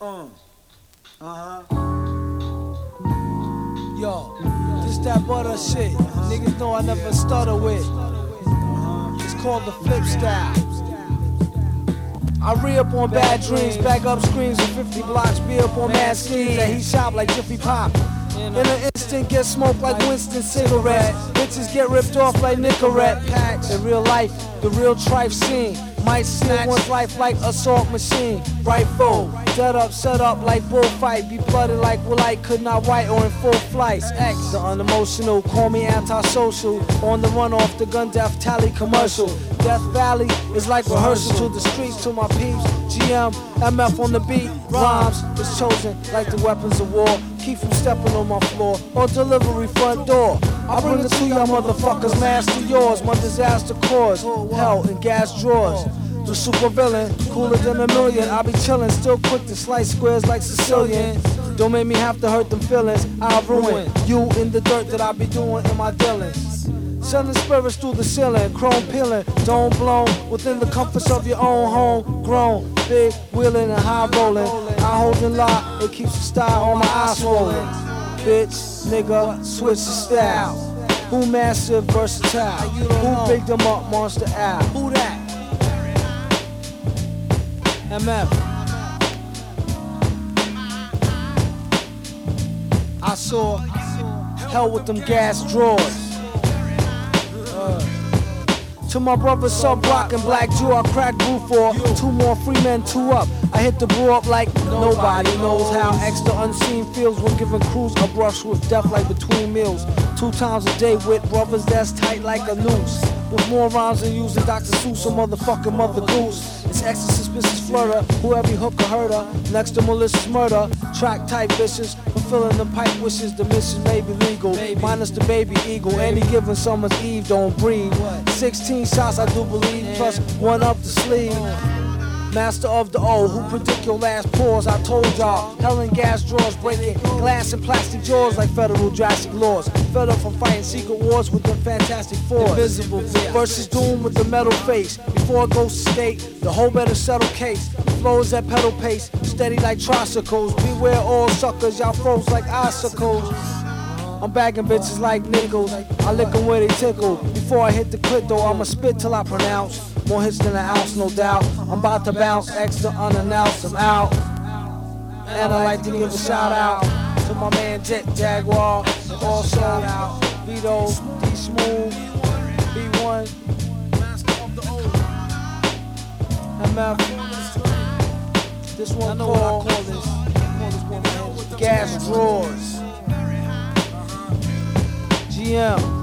Uh. Uh huh. Yo, this that butter shit. Niggas know I never stutter with. It's called the flip style. I re up on bad dreams, back up screens with 50 blocks, be up on mad schemes, and he shop like Jiffy Pop. In an instant, get smoked like Winston cigarette. Bitches get ripped off like Nicorette. In real life, the real trife scene. Might snatch one's life like assault machine. Rifle, dead up, set up like bullfight. Be blooded like will I could not write or in full flight. X, the unemotional, call me antisocial. On the run off the gun death tally commercial. Death Valley is like rehearsal to the streets to my peeps. GM, MF on the beat. Rhymes is chosen like the weapons of war. Keep from stepping on my floor or delivery front door. I bring it to y'all motherfuckers, master yours. My disaster cause hell and gas drawers. The super villain, cooler than a million. I be chillin', still quick to slice squares like Sicilian. Don't make me have to hurt them feelings. I'll ruin you in the dirt that I be doing in my dealings. Sending spirits through the ceiling, chrome peeling, dome blown within the comforts of your own home. Grown, big, wheeling and high rolling. I hold and lock, it keeps the style on my eyes swollen. Bitch, nigga, switch the style. Who massive, versatile? Who big them up, monster Al? Who that? MF. I saw hell with them gas drawers. Uh. To my brother Subroc and Black Jew, I crack brew for two more free men, two up. I hit the brew up like nobody knows how extra unseen feels when giving crews a brush with death like between meals. Two times a day with brothers that's tight like a noose. With more rhymes than using Dr. Seuss or motherfucking Mother Goose. It's extra suspicious flutter, who every hooker heard her. Next to malicious murder, track type vicious, fulfilling the pipe wishes. The mission may be legal, minus the baby eagle. Any given summer's eve, don't breathe. 16 shots, I do believe, plus one up the sleeve. Master of the O, who predict your last pause? I told y'all, hell and gas drawers breaking glass and plastic jaws like federal drastic laws. Fed up from fighting secret wars with the fantastic four. Invisible versus doom with the metal face. Before it goes to state, the whole better settle case. Flows at pedal pace, steady like tricycles. Beware all suckers, y'all froze like icicles. I'm bagging bitches like nickels. I lick 'em where they tickle. Before I hit the clip though, I'ma spit till I pronounce. More hits than an ounce, no doubt. I'm about to bounce extra unannounced. I'm out. And I'd like to give a shout out to my man Jet Jaguar. Also, Vito, D Smooth, B1, MF. This one called Gas Drawls. GM.